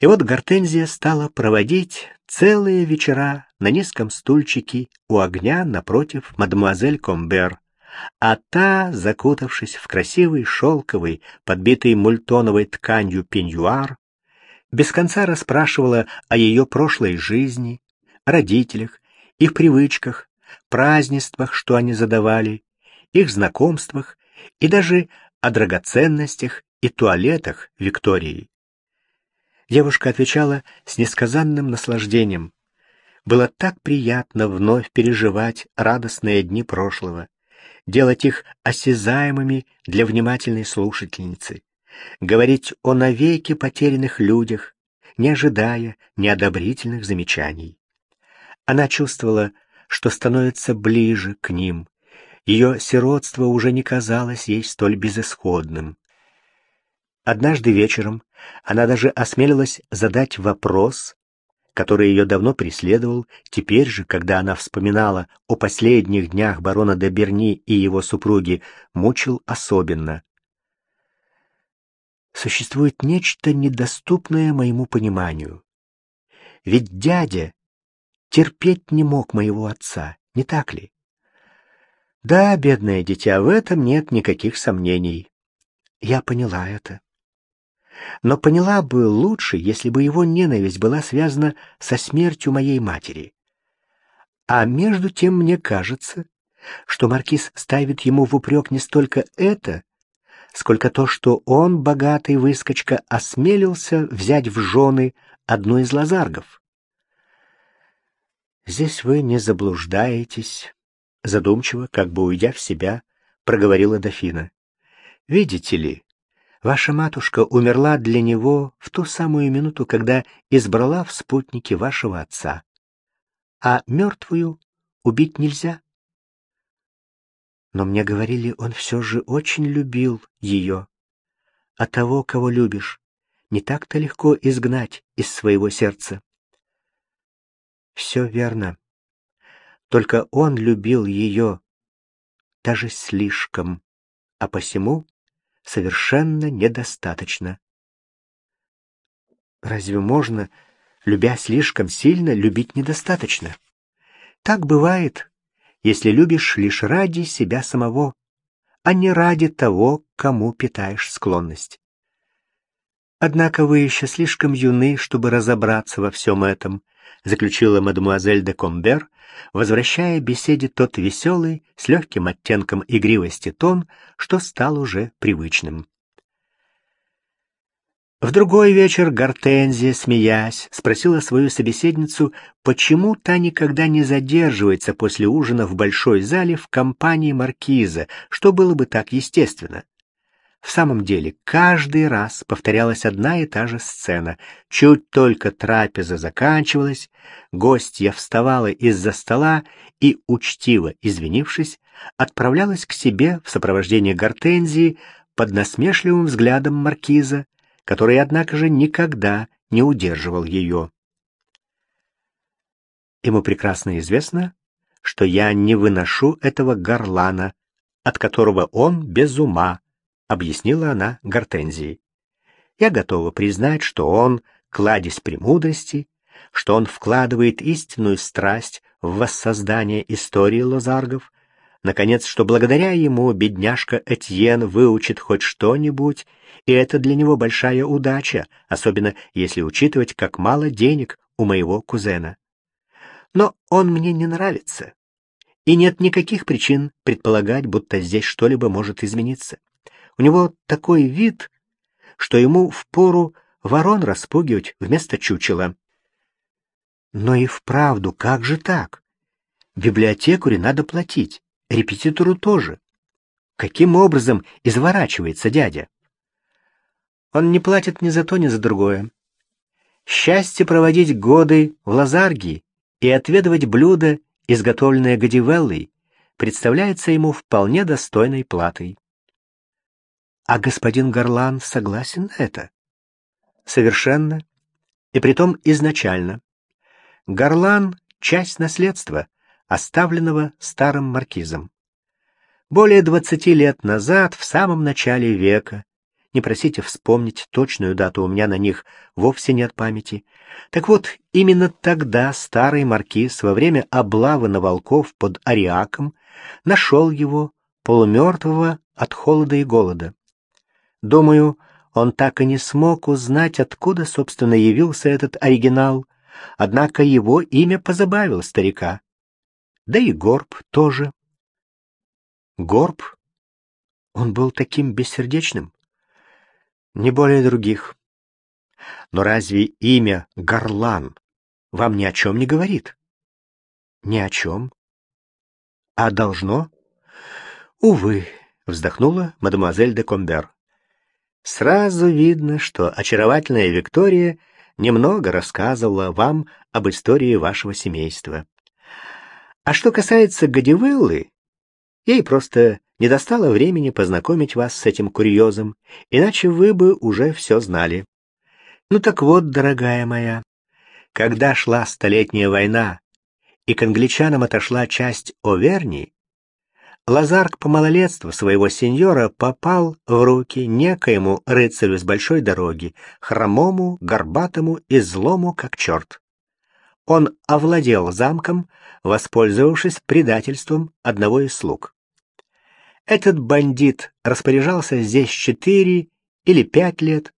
И вот Гортензия стала проводить целые вечера на низком стульчике у огня напротив мадемуазель Комбер, а та, закутавшись в красивый шелковый, подбитый мультоновой тканью пеньюар, без конца расспрашивала о ее прошлой жизни, родителях, их привычках, празднествах, что они задавали, их знакомствах и даже о драгоценностях и туалетах Виктории. Девушка отвечала с несказанным наслаждением. Было так приятно вновь переживать радостные дни прошлого, делать их осязаемыми для внимательной слушательницы, говорить о навеки потерянных людях, не ожидая неодобрительных замечаний. Она чувствовала, что становится ближе к ним. Ее сиротство уже не казалось ей столь безысходным. Однажды вечером она даже осмелилась задать вопрос, который ее давно преследовал, теперь же, когда она вспоминала о последних днях барона де Берни и его супруги, мучил особенно. Существует нечто недоступное моему пониманию. Ведь дядя терпеть не мог моего отца, не так ли? Да, бедное дитя, в этом нет никаких сомнений. Я поняла это. Но поняла бы лучше, если бы его ненависть была связана со смертью моей матери. А между тем мне кажется, что маркиз ставит ему в упрек не столько это, сколько то, что он, богатый выскочка, осмелился взять в жены одну из лазаргов. «Здесь вы не заблуждаетесь», — задумчиво, как бы уйдя в себя, проговорила дофина. «Видите ли, ваша матушка умерла для него в ту самую минуту, когда избрала в спутнике вашего отца. А мертвую убить нельзя. Но мне говорили, он все же очень любил ее. А того, кого любишь, не так-то легко изгнать из своего сердца. Все верно. Только он любил ее даже слишком, а посему совершенно недостаточно. Разве можно, любя слишком сильно, любить недостаточно? Так бывает, если любишь лишь ради себя самого, а не ради того, кому питаешь склонность. Однако вы еще слишком юны, чтобы разобраться во всем этом, заключила мадемуазель де Комбер, возвращая беседе тот веселый, с легким оттенком игривости тон, что стал уже привычным. В другой вечер Гортензия, смеясь, спросила свою собеседницу, почему та никогда не задерживается после ужина в большой зале в компании маркиза, что было бы так естественно. В самом деле, каждый раз повторялась одна и та же сцена. Чуть только трапеза заканчивалась, гостья вставала из-за стола и, учтиво извинившись, отправлялась к себе в сопровождении гортензии под насмешливым взглядом маркиза, который, однако же, никогда не удерживал ее. Ему прекрасно известно, что я не выношу этого горлана, от которого он без ума, — объяснила она Гортензии. «Я готова признать, что он — кладезь премудрости, что он вкладывает истинную страсть в воссоздание истории лозаргов, наконец, что благодаря ему бедняжка Этьен выучит хоть что-нибудь, и это для него большая удача, особенно если учитывать, как мало денег у моего кузена. Но он мне не нравится, и нет никаких причин предполагать, будто здесь что-либо может измениться. У него такой вид, что ему впору ворон распугивать вместо чучела. Но и вправду, как же так? Библиотекаре надо платить, репетитору тоже. Каким образом изворачивается дядя? Он не платит ни за то, ни за другое. Счастье проводить годы в Лазаргии и отведывать блюда, изготовленные Гадивеллой, представляется ему вполне достойной платой. А господин Горлан согласен на это? Совершенно. И притом изначально. Горлан — часть наследства, оставленного старым маркизом. Более двадцати лет назад, в самом начале века, не просите вспомнить точную дату, у меня на них вовсе нет памяти. Так вот, именно тогда старый маркиз во время облавы на волков под Ариаком нашел его, полумертвого от холода и голода. Думаю, он так и не смог узнать, откуда, собственно, явился этот оригинал, однако его имя позабавил старика. Да и горб тоже. Горб? Он был таким бессердечным? Не более других. Но разве имя Горлан вам ни о чем не говорит? Ни о чем. А должно? Увы, вздохнула мадемуазель де Комбер. Сразу видно, что очаровательная Виктория немного рассказывала вам об истории вашего семейства. А что касается Гадивеллы, ей просто не достало времени познакомить вас с этим курьезом, иначе вы бы уже все знали. Ну так вот, дорогая моя, когда шла Столетняя война, и к англичанам отошла часть Оверни, Лазарк по малолетству своего сеньора попал в руки некоему рыцарю с большой дороги, хромому, горбатому и злому, как черт. Он овладел замком, воспользовавшись предательством одного из слуг. Этот бандит распоряжался здесь четыре или пять лет,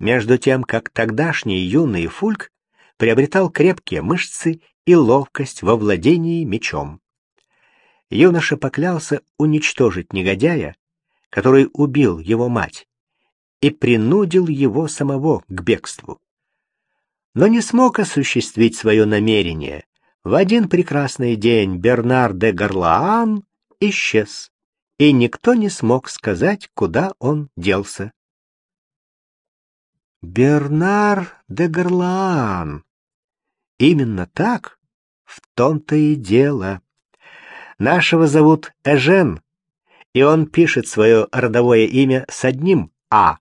между тем, как тогдашний юный Фульк приобретал крепкие мышцы и ловкость во владении мечом. Юноша поклялся уничтожить негодяя, который убил его мать, и принудил его самого к бегству. Но не смог осуществить свое намерение. В один прекрасный день Бернар де Гарлаан исчез и никто не смог сказать, куда он делся. Бернар де Гарлаан. Именно так, в том-то и дело. Нашего зовут Эжен, и он пишет свое родовое имя с одним «А».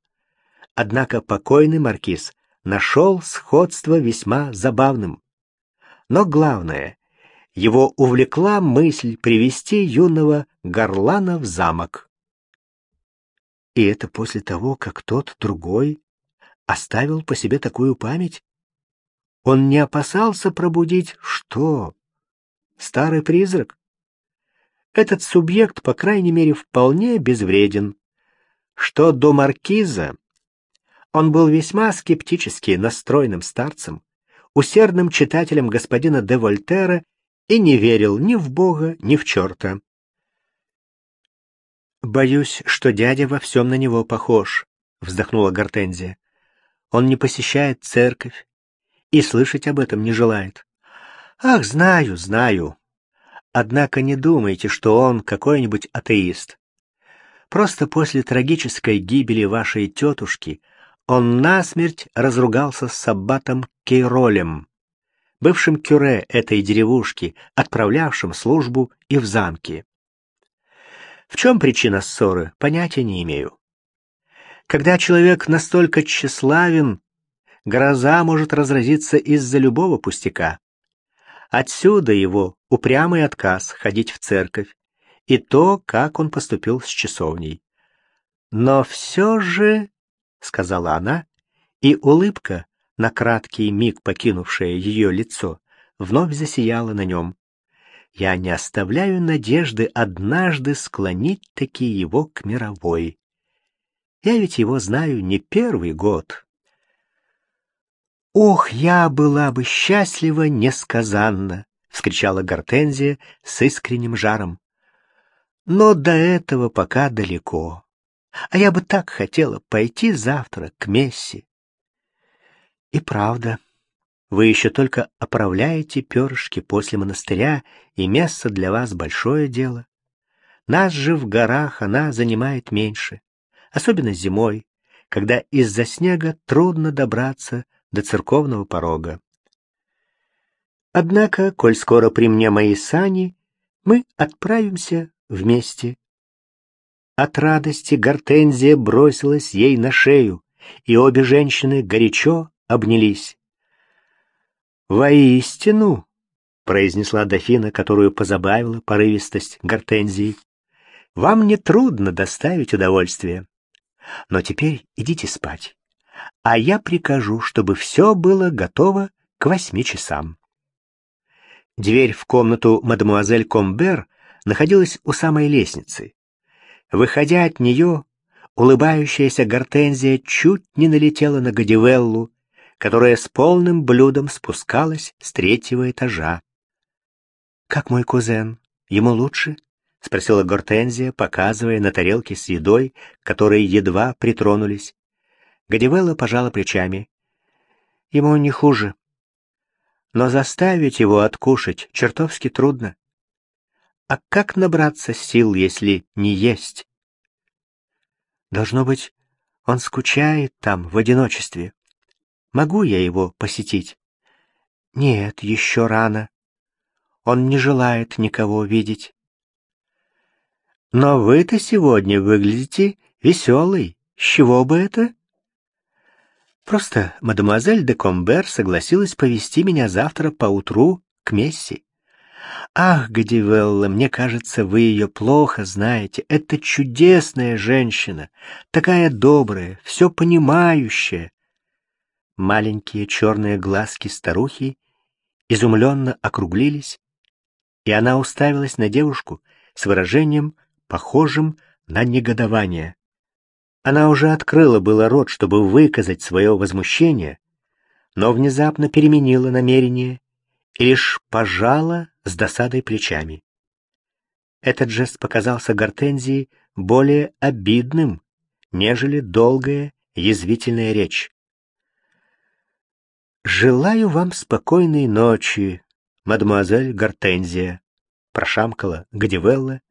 Однако покойный маркиз нашел сходство весьма забавным. Но главное, его увлекла мысль привести юного Горлана в замок. И это после того, как тот другой оставил по себе такую память? Он не опасался пробудить что? Старый призрак? Этот субъект, по крайней мере, вполне безвреден. Что до маркиза, он был весьма скептически настроенным старцем, усердным читателем господина де Вольтера и не верил ни в Бога, ни в черта. «Боюсь, что дядя во всем на него похож», — вздохнула Гортензия. «Он не посещает церковь и слышать об этом не желает». «Ах, знаю, знаю. Однако не думайте, что он какой-нибудь атеист. Просто после трагической гибели вашей тетушки он насмерть разругался с аббатом Кейролем, бывшим кюре этой деревушки, отправлявшим службу и в замке. В чем причина ссоры, понятия не имею. Когда человек настолько тщеславен, гроза может разразиться из-за любого пустяка. Отсюда его упрямый отказ ходить в церковь и то, как он поступил с часовней. Но все же, — сказала она, и улыбка, на краткий миг покинувшее ее лицо, вновь засияла на нем. Я не оставляю надежды однажды склонить таки его к мировой. Я ведь его знаю не первый год. «Ох, я была бы счастлива несказанно!» — вскричала Гортензия с искренним жаром. «Но до этого пока далеко. А я бы так хотела пойти завтра к Месси, и правда, вы еще только оправляете перышки после монастыря, и место для вас большое дело. Нас же в горах она занимает меньше, особенно зимой, когда из-за снега трудно добраться до церковного порога. Однако, коль скоро при мне мои сани, мы отправимся вместе. От радости Гортензия бросилась ей на шею, и обе женщины горячо обнялись. «Воистину», — произнесла дофина, которую позабавила порывистость гортензии, — «вам не трудно доставить удовольствие. Но теперь идите спать, а я прикажу, чтобы все было готово к восьми часам. Дверь в комнату мадемуазель Комбер находилась у самой лестницы. Выходя от нее, улыбающаяся гортензия чуть не налетела на Гадивеллу, которая с полным блюдом спускалась с третьего этажа. «Как мой кузен? Ему лучше?» — спросила Гортензия, показывая на тарелке с едой, которые едва притронулись. Гадивелла пожала плечами. «Ему не хуже. Но заставить его откушать чертовски трудно. А как набраться сил, если не есть? Должно быть, он скучает там, в одиночестве. Могу я его посетить? Нет, еще рано. Он не желает никого видеть. Но вы-то сегодня выглядите веселой. С чего бы это? Просто мадемуазель де Комбер согласилась повести меня завтра поутру к Месси. Ах, Гадивелла, мне кажется, вы ее плохо знаете. Это чудесная женщина, такая добрая, все понимающая. Маленькие черные глазки старухи изумленно округлились, и она уставилась на девушку с выражением, похожим на негодование. Она уже открыла было рот, чтобы выказать свое возмущение, но внезапно переменила намерение и лишь пожала с досадой плечами. Этот жест показался Гортензии более обидным, нежели долгая язвительная речь. «Желаю вам спокойной ночи, мадемуазель Гортензия», прошамкала Гадивелла,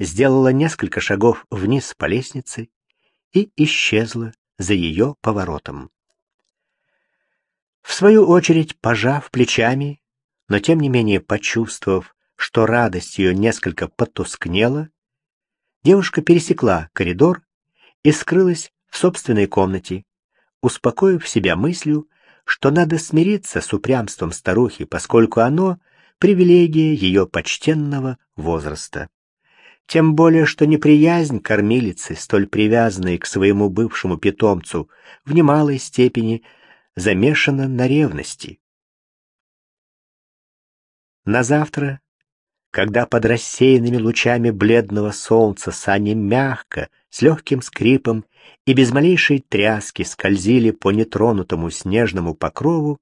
сделала несколько шагов вниз по лестнице и исчезла за ее поворотом. В свою очередь, пожав плечами, но тем не менее почувствовав, что радость ее несколько потускнела, девушка пересекла коридор и скрылась в собственной комнате, успокоив себя мыслью, что надо смириться с упрямством старухи, поскольку оно — привилегия ее почтенного возраста. Тем более, что неприязнь кормилицы, столь привязанной к своему бывшему питомцу, в немалой степени замешана на ревности. На завтра, когда под рассеянными лучами бледного солнца сани мягко, с легким скрипом и без малейшей тряски скользили по нетронутому снежному покрову,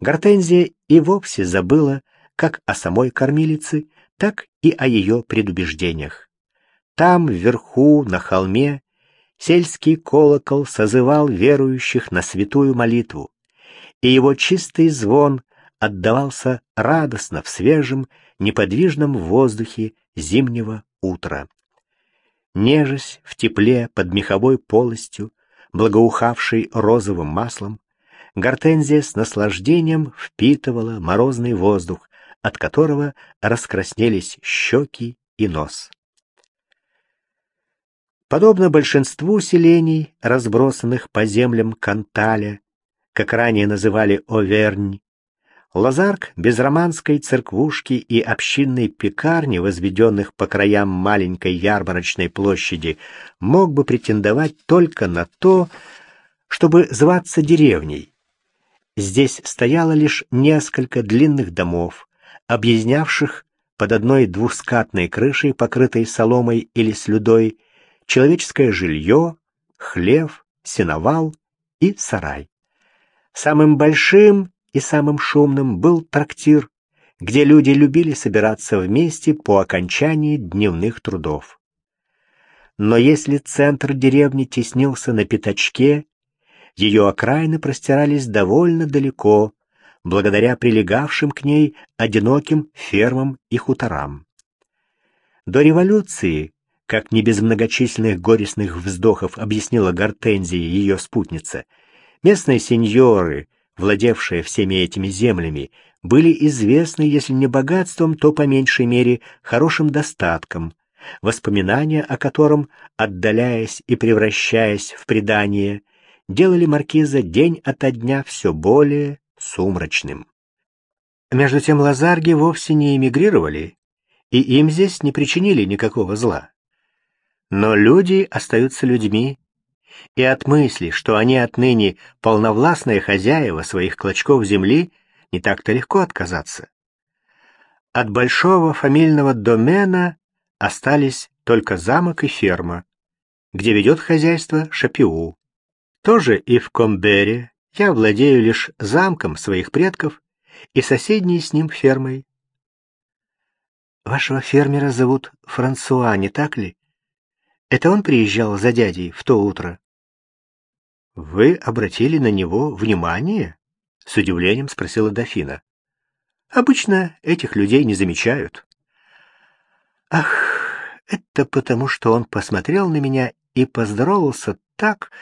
Гортензия и вовсе забыла как о самой кормилице, так и о ее предубеждениях. Там, вверху, на холме, сельский колокол созывал верующих на святую молитву, и его чистый звон отдавался радостно в свежем, неподвижном воздухе зимнего утра. Нежесть в тепле под меховой полостью, благоухавшей розовым маслом, Гортензия с наслаждением впитывала морозный воздух, от которого раскраснелись щеки и нос. Подобно большинству селений, разбросанных по землям Канталя, как ранее называли Овернь, Лазарк без романской церквушки и общинной пекарни, возведенных по краям маленькой ярмарочной площади, мог бы претендовать только на то, чтобы зваться деревней. Здесь стояло лишь несколько длинных домов, объяснявших под одной двускатной крышей, покрытой соломой или слюдой, человеческое жилье, хлев, сеновал и сарай. Самым большим и самым шумным был трактир, где люди любили собираться вместе по окончании дневных трудов. Но если центр деревни теснился на пятачке, ее окраины простирались довольно далеко, благодаря прилегавшим к ней одиноким фермам и хуторам. До революции, как не без многочисленных горестных вздохов объяснила Гортензия ее спутница, местные сеньоры — владевшие всеми этими землями, были известны, если не богатством, то по меньшей мере хорошим достатком, воспоминания о котором, отдаляясь и превращаясь в предание, делали маркиза день ото дня все более сумрачным. Между тем лазарги вовсе не эмигрировали, и им здесь не причинили никакого зла. Но люди остаются людьми, и от мысли, что они отныне полновластные хозяева своих клочков земли, не так-то легко отказаться. От большого фамильного домена остались только замок и ферма, где ведет хозяйство Шапиу. Тоже и в Комбере я владею лишь замком своих предков и соседней с ним фермой. Вашего фермера зовут Франсуа, не так ли? Это он приезжал за дядей в то утро? Вы обратили на него внимание? С удивлением спросила дофина. Обычно этих людей не замечают. Ах, это потому, что он посмотрел на меня и поздоровался так,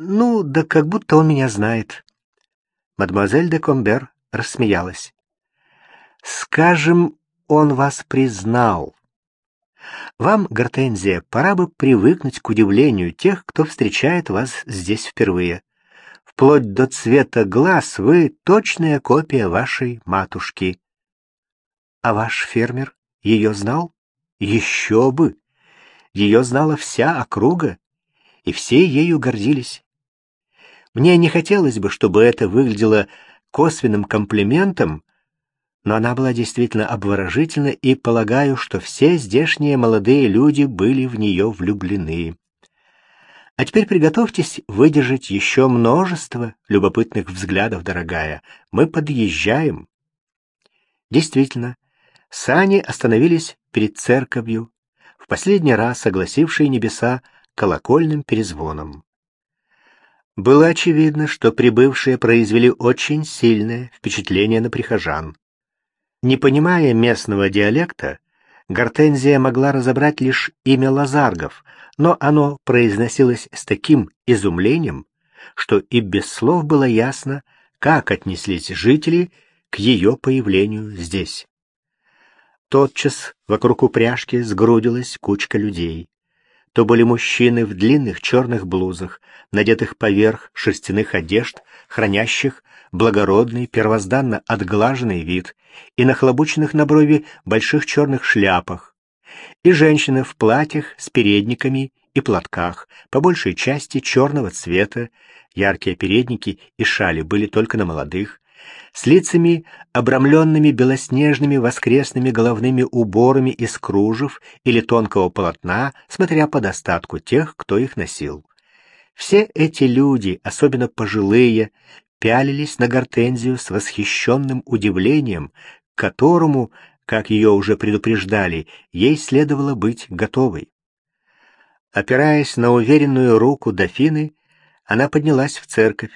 ну, да как будто он меня знает. Мадемуазель де Комбер рассмеялась. Скажем, он вас признал. Вам, Гортензия, пора бы привыкнуть к удивлению тех, кто встречает вас здесь впервые. Вплоть до цвета глаз вы точная копия вашей матушки. А ваш фермер ее знал? Еще бы! Ее знала вся округа, и все ею гордились. Мне не хотелось бы, чтобы это выглядело косвенным комплиментом, но она была действительно обворожительна, и полагаю, что все здешние молодые люди были в нее влюблены. А теперь приготовьтесь выдержать еще множество любопытных взглядов, дорогая. Мы подъезжаем. Действительно, сани остановились перед церковью, в последний раз огласившей небеса колокольным перезвоном. Было очевидно, что прибывшие произвели очень сильное впечатление на прихожан. Не понимая местного диалекта, Гортензия могла разобрать лишь имя Лазаргов, но оно произносилось с таким изумлением, что и без слов было ясно, как отнеслись жители к ее появлению здесь. Тотчас вокруг упряжки сгрудилась кучка людей то были мужчины в длинных черных блузах, надетых поверх шерстяных одежд, хранящих благородный, первозданно отглаженный вид, и нахлобученных на брови больших черных шляпах, и женщины в платьях с передниками и платках, по большей части черного цвета, яркие передники и шали были только на молодых, с лицами, обрамленными белоснежными воскресными головными уборами из кружев или тонкого полотна, смотря по достатку тех, кто их носил. Все эти люди, особенно пожилые, пялились на гортензию с восхищенным удивлением, к которому, как ее уже предупреждали, ей следовало быть готовой. Опираясь на уверенную руку дофины, она поднялась в церковь,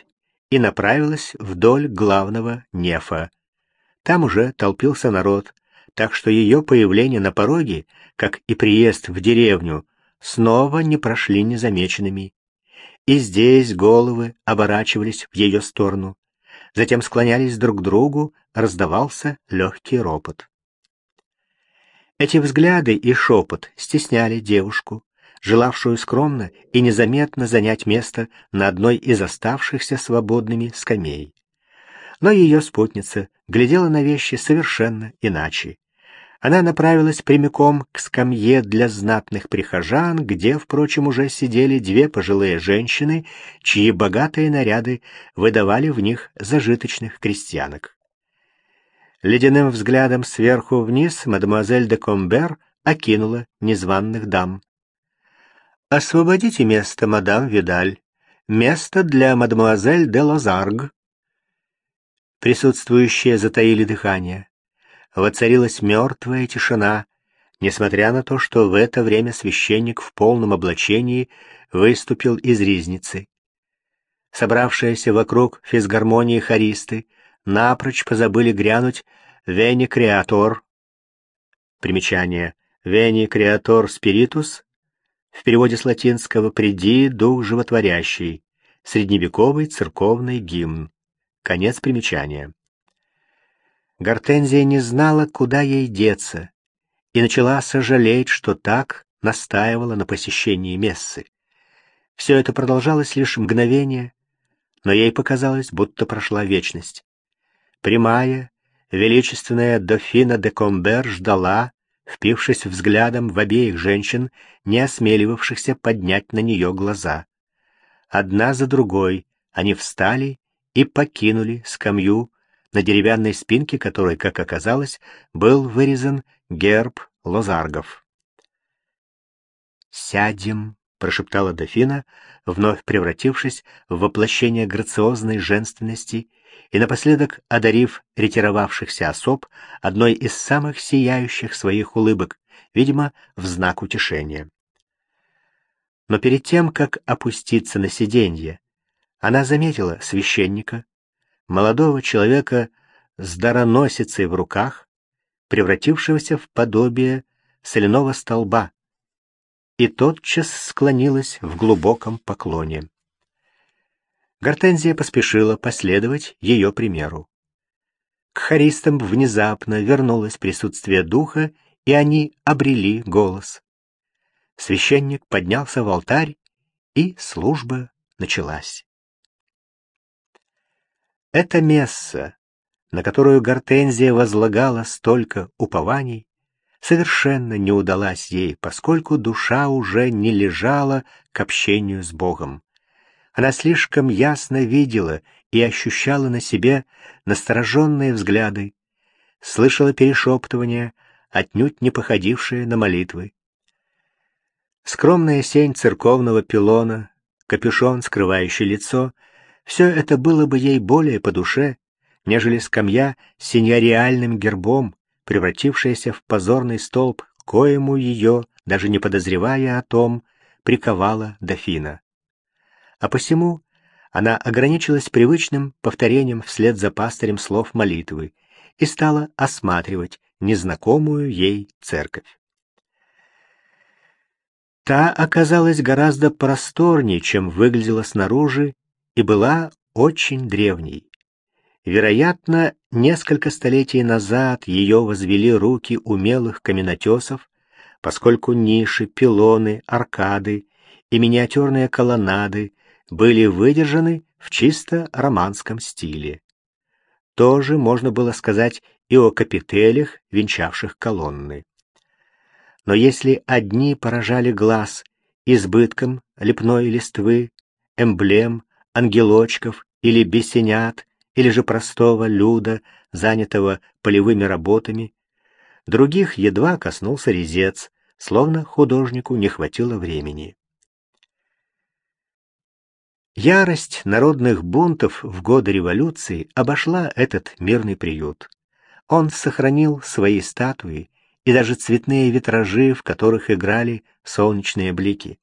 и направилась вдоль главного нефа. Там уже толпился народ, так что ее появление на пороге, как и приезд в деревню, снова не прошли незамеченными. И здесь головы оборачивались в ее сторону, затем склонялись друг к другу, раздавался легкий ропот. Эти взгляды и шепот стесняли девушку, желавшую скромно и незаметно занять место на одной из оставшихся свободными скамей. Но ее спутница глядела на вещи совершенно иначе. Она направилась прямиком к скамье для знатных прихожан, где, впрочем, уже сидели две пожилые женщины, чьи богатые наряды выдавали в них зажиточных крестьянок. Ледяным взглядом сверху вниз мадемуазель де Комбер окинула незваных дам. «Освободите место, мадам Видаль. Место для мадемуазель де Лозарг». Присутствующие затаили дыхание. Воцарилась мертвая тишина, несмотря на то, что в это время священник в полном облачении выступил из ризницы. Собравшиеся вокруг физгармонии хористы напрочь позабыли грянуть «Вени Креатор». Примечание «Вени Креатор Спиритус» В переводе с латинского «приди, дух животворящий», средневековый церковный гимн. Конец примечания. Гортензия не знала, куда ей деться, и начала сожалеть, что так настаивала на посещении мессы. Все это продолжалось лишь мгновение, но ей показалось, будто прошла вечность. Прямая, величественная дофина де Комбер ждала, впившись взглядом в обеих женщин, не осмеливавшихся поднять на нее глаза. Одна за другой они встали и покинули скамью, на деревянной спинке которой, как оказалось, был вырезан герб лозаргов. «Сядем», — прошептала дофина, вновь превратившись в воплощение грациозной женственности и напоследок одарив ретировавшихся особ одной из самых сияющих своих улыбок, видимо, в знак утешения. Но перед тем, как опуститься на сиденье, она заметила священника, молодого человека с дароносицей в руках, превратившегося в подобие соляного столба, и тотчас склонилась в глубоком поклоне. Гортензия поспешила последовать ее примеру. К хористам внезапно вернулось присутствие духа, и они обрели голос. Священник поднялся в алтарь, и служба началась. Эта месса, на которую Гортензия возлагала столько упований, совершенно не удалась ей, поскольку душа уже не лежала к общению с Богом. Она слишком ясно видела и ощущала на себе настороженные взгляды, слышала перешептывания, отнюдь не походившие на молитвы. Скромная сень церковного пилона, капюшон, скрывающий лицо, все это было бы ей более по душе, нежели скамья с сеньориальным гербом, превратившаяся в позорный столб, коему ее, даже не подозревая о том, приковала дофина. А посему она ограничилась привычным повторением вслед за пастырем слов молитвы и стала осматривать незнакомую ей церковь. Та оказалась гораздо просторнее, чем выглядела снаружи, и была очень древней. Вероятно, несколько столетий назад ее возвели руки умелых каменотесов, поскольку ниши, пилоны, аркады и миниатюрные колоннады были выдержаны в чисто романском стиле. Тоже можно было сказать и о капителях, венчавших колонны. Но если одни поражали глаз избытком лепной листвы, эмблем, ангелочков или бесенят, или же простого люда, занятого полевыми работами, других едва коснулся резец, словно художнику не хватило времени. Ярость народных бунтов в годы революции обошла этот мирный приют. Он сохранил свои статуи и даже цветные витражи, в которых играли солнечные блики.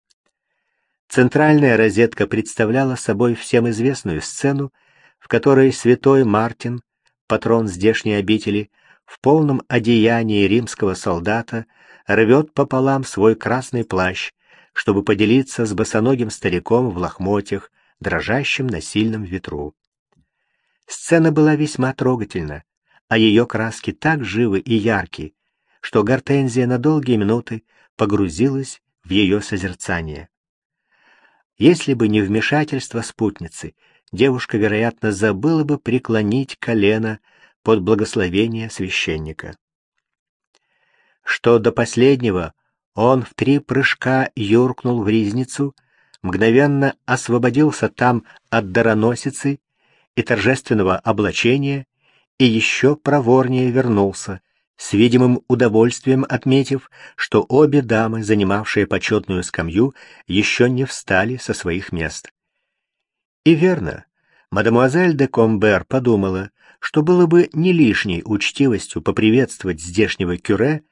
Центральная розетка представляла собой всем известную сцену, в которой святой Мартин, патрон здешней обители, в полном одеянии римского солдата рвет пополам свой красный плащ, чтобы поделиться с босоногим стариком в лохмотьях, дрожащим на сильном ветру. Сцена была весьма трогательна, а ее краски так живы и ярки, что Гортензия на долгие минуты погрузилась в ее созерцание. Если бы не вмешательство спутницы, девушка, вероятно, забыла бы преклонить колено под благословение священника. Что до последнего, он в три прыжка юркнул в ризницу — мгновенно освободился там от дароносицы и торжественного облачения и еще проворнее вернулся, с видимым удовольствием отметив, что обе дамы, занимавшие почетную скамью, еще не встали со своих мест. И верно, мадемуазель де Комбер подумала, что было бы не лишней учтивостью поприветствовать здешнего кюре,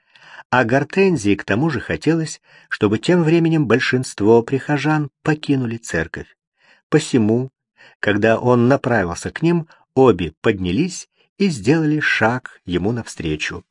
а Гортензии к тому же хотелось, чтобы тем временем большинство прихожан покинули церковь. Посему, когда он направился к ним, обе поднялись и сделали шаг ему навстречу.